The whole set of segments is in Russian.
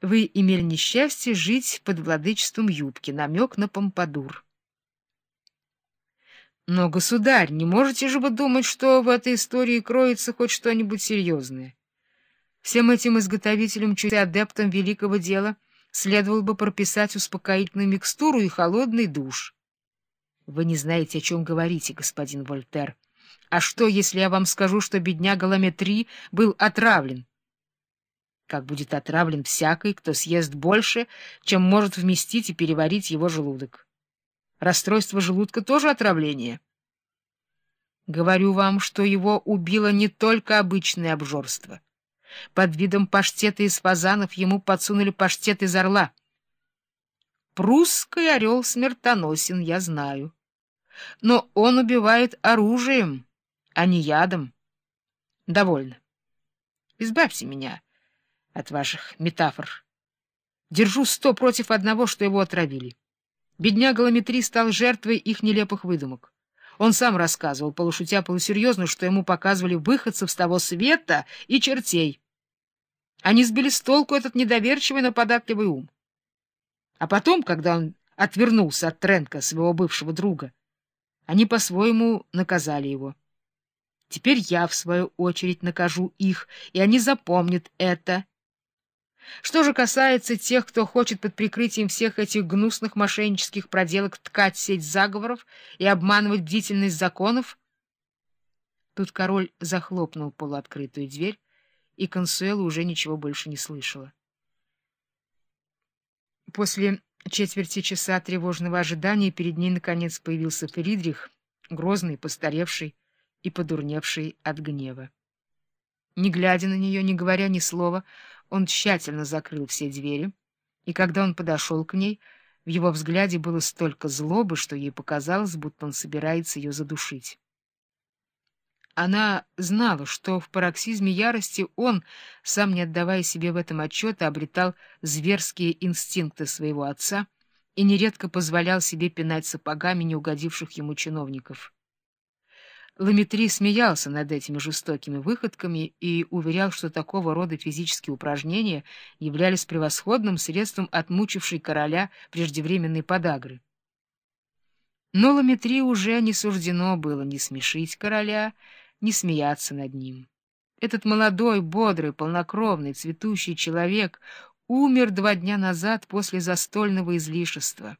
Вы имели несчастье жить под владычеством юбки, намек на помпадур. Но, государь, не можете же вы думать, что в этой истории кроется хоть что-нибудь серьезное? Всем этим изготовителям, чуть адептам великого дела, следовало бы прописать успокоительную микстуру и холодный душ. Вы не знаете, о чем говорите, господин Вольтер. А что, если я вам скажу, что бедняга Ламетри был отравлен? Как будет отравлен всякий, кто съест больше, чем может вместить и переварить его желудок? Расстройство желудка тоже отравление. Говорю вам, что его убило не только обычное обжорство. Под видом паштета из фазанов ему подсунули паштет из орла. Прусский орел смертоносен, я знаю. Но он убивает оружием, а не ядом. Довольно. Избавьте меня от ваших метафор. Держу сто против одного, что его отравили. Бедняга Ламетри стал жертвой их нелепых выдумок. Он сам рассказывал, полушутя полусерьезно, что ему показывали выходцев с того света и чертей. Они сбили с толку этот недоверчивый, но податливый ум. А потом, когда он отвернулся от Тренка, своего бывшего друга, они по-своему наказали его. Теперь я, в свою очередь, накажу их, и они запомнят это — что же касается тех, кто хочет под прикрытием всех этих гнусных мошеннических проделок ткать сеть заговоров и обманывать бдительность законов, тут король захлопнул полуоткрытую дверь, и Консуэла уже ничего больше не слышала. После четверти часа тревожного ожидания перед ней наконец появился Фридрих, грозный, постаревший и подурневший от гнева. Не глядя на нее, не говоря ни слова, он тщательно закрыл все двери, и когда он подошел к ней, в его взгляде было столько злобы, что ей показалось, будто он собирается ее задушить. Она знала, что в пароксизме ярости он, сам не отдавая себе в этом отчета, обретал зверские инстинкты своего отца и нередко позволял себе пинать сапогами неугодивших ему чиновников. Ламетри смеялся над этими жестокими выходками и уверял, что такого рода физические упражнения являлись превосходным средством отмучившей короля преждевременной подагры. Но Ламетри уже не суждено было ни смешить короля, ни смеяться над ним. Этот молодой, бодрый, полнокровный, цветущий человек умер два дня назад после застольного излишества.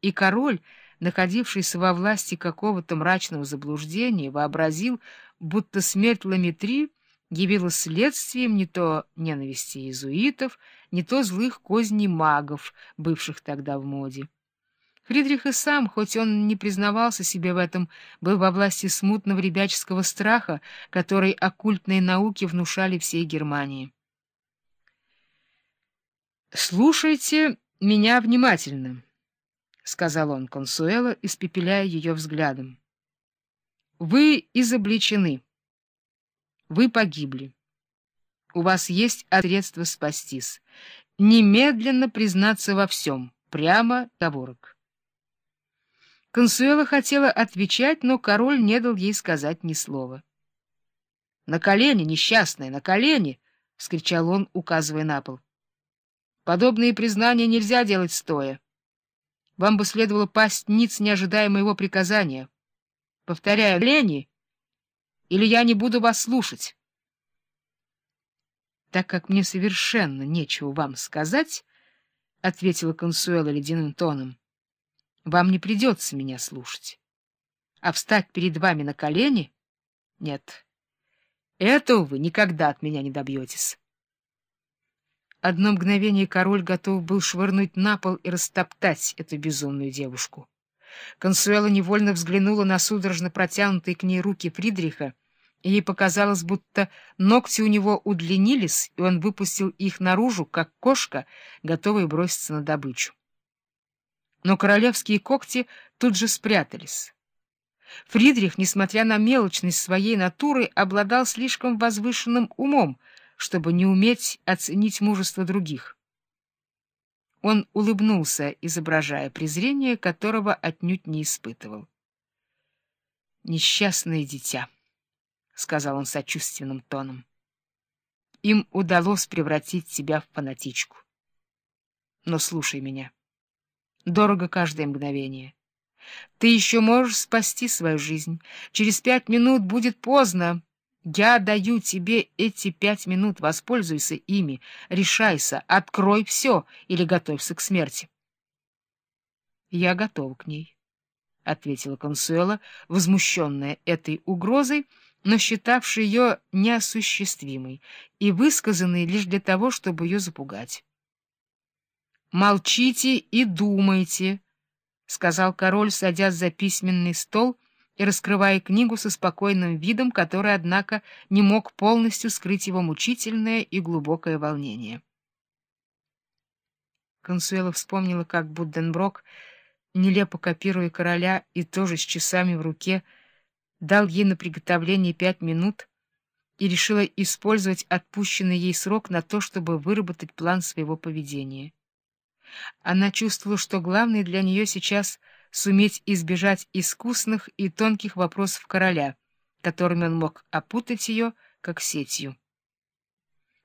И король находившийся во власти какого-то мрачного заблуждения, вообразил, будто смерть Ламетри явилась следствием не то ненависти иезуитов, не то злых козней магов, бывших тогда в моде. Фридрих и сам, хоть он не признавался себе в этом, был во власти смутного ребяческого страха, который оккультные науки внушали всей Германии. «Слушайте меня внимательно», — сказал он Консуэло, испепеляя ее взглядом. — Вы изобличены. Вы погибли. У вас есть средства спастись. Немедленно признаться во всем, прямо товорок. Консуэла хотела отвечать, но король не дал ей сказать ни слова. — На колени, несчастная, на колени! — вскричал он, указывая на пол. — Подобные признания нельзя делать стоя. Вам бы следовало пасть ниц, не ожидая моего приказания. Повторяю, лени, или я не буду вас слушать. — Так как мне совершенно нечего вам сказать, — ответила Консуэла ледяным тоном, — вам не придется меня слушать. А встать перед вами на колени? Нет, этого вы никогда от меня не добьетесь. Одно мгновение король готов был швырнуть на пол и растоптать эту безумную девушку. Консуэла невольно взглянула на судорожно протянутые к ней руки Фридриха, и ей показалось, будто ногти у него удлинились, и он выпустил их наружу, как кошка, готовая броситься на добычу. Но королевские когти тут же спрятались. Фридрих, несмотря на мелочность своей натуры, обладал слишком возвышенным умом — чтобы не уметь оценить мужество других. Он улыбнулся, изображая презрение, которого отнюдь не испытывал. «Несчастное дитя», — сказал он сочувственным тоном. «Им удалось превратить тебя в фанатичку. но слушай меня. Дорого каждое мгновение. Ты еще можешь спасти свою жизнь. Через пять минут будет поздно. Я даю тебе эти пять минут, воспользуйся ими, решайся, открой все или готовься к смерти. — Я готова к ней, — ответила Консуэла, возмущенная этой угрозой, но считавшая ее неосуществимой и высказанной лишь для того, чтобы ее запугать. — Молчите и думайте, — сказал король, садясь за письменный стол — и раскрывая книгу со спокойным видом, который, однако, не мог полностью скрыть его мучительное и глубокое волнение. Консуэла вспомнила, как Будденброк, нелепо копируя короля и тоже с часами в руке, дал ей на приготовление пять минут и решила использовать отпущенный ей срок на то, чтобы выработать план своего поведения. Она чувствовала, что главное для нее сейчас — суметь избежать искусных и тонких вопросов короля, которыми он мог опутать ее, как сетью.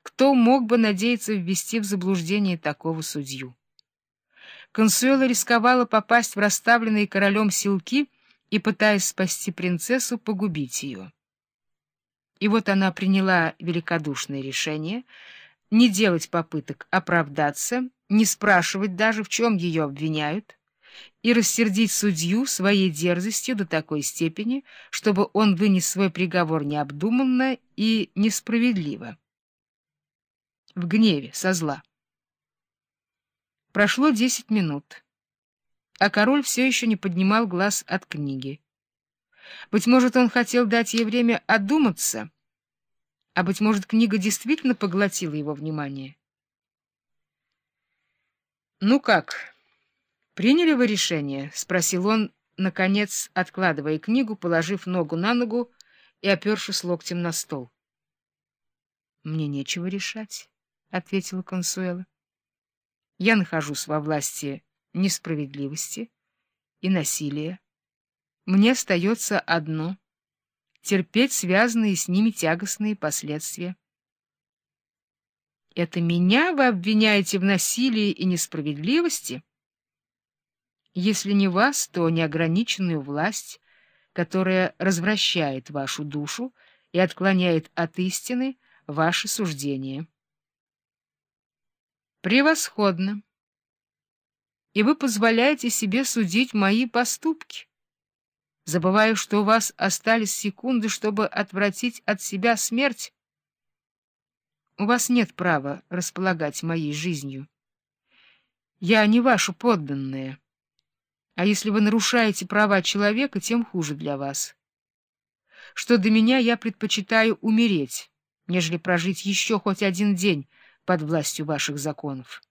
Кто мог бы надеяться ввести в заблуждение такого судью? Консуэла рисковала попасть в расставленные королем силки и, пытаясь спасти принцессу, погубить ее. И вот она приняла великодушное решение не делать попыток оправдаться, не спрашивать даже, в чем ее обвиняют, и рассердить судью своей дерзостью до такой степени, чтобы он вынес свой приговор необдуманно и несправедливо. В гневе, со зла. Прошло десять минут, а король все еще не поднимал глаз от книги. Быть может, он хотел дать ей время одуматься, а, быть может, книга действительно поглотила его внимание. «Ну как?» «Приняли вы решение?» — спросил он, наконец, откладывая книгу, положив ногу на ногу и опершись локтем на стол. «Мне нечего решать», — ответила Консуэла. «Я нахожусь во власти несправедливости и насилия. Мне остается одно — терпеть связанные с ними тягостные последствия». «Это меня вы обвиняете в насилии и несправедливости?» Если не вас, то неограниченную власть, которая развращает вашу душу и отклоняет от истины ваши суждения. Превосходно. И вы позволяете себе судить мои поступки, забывая, что у вас остались секунды, чтобы отвратить от себя смерть. У вас нет права располагать моей жизнью. Я не ваша подданная. А если вы нарушаете права человека, тем хуже для вас. Что до меня, я предпочитаю умереть, нежели прожить еще хоть один день под властью ваших законов.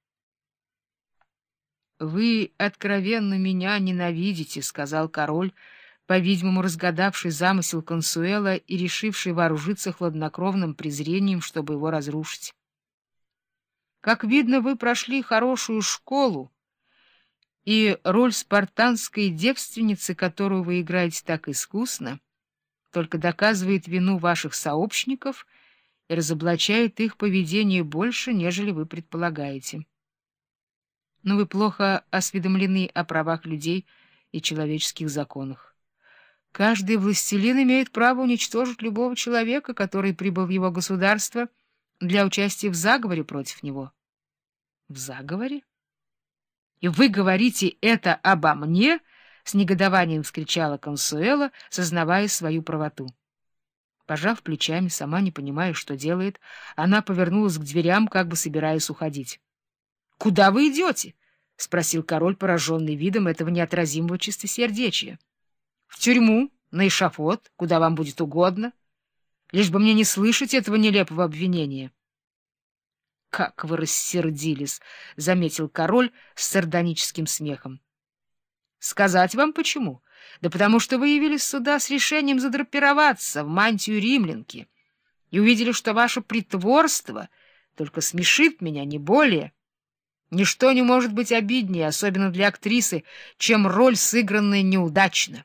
— Вы откровенно меня ненавидите, — сказал король, по-видимому, разгадавший замысел Консуэла и решивший вооружиться хладнокровным презрением, чтобы его разрушить. — Как видно, вы прошли хорошую школу, и роль спартанской девственницы, которую вы играете так искусно, только доказывает вину ваших сообщников и разоблачает их поведение больше, нежели вы предполагаете. Но вы плохо осведомлены о правах людей и человеческих законах. Каждый властелин имеет право уничтожить любого человека, который прибыл в его государство для участия в заговоре против него. В заговоре? И вы говорите это обо мне? — с негодованием вскричала Консуэла, сознавая свою правоту. Пожав плечами, сама не понимая, что делает, она повернулась к дверям, как бы собираясь уходить. — Куда вы идете? — спросил король, пораженный видом этого неотразимого чистосердечия. — В тюрьму, на эшафот, куда вам будет угодно, лишь бы мне не слышать этого нелепого обвинения. — как вы рассердились, — заметил король с сардоническим смехом. — Сказать вам почему? Да потому что вы явились сюда с решением задрапироваться в мантию римлянки и увидели, что ваше притворство только смешит меня, не более. Ничто не может быть обиднее, особенно для актрисы, чем роль, сыгранная неудачно.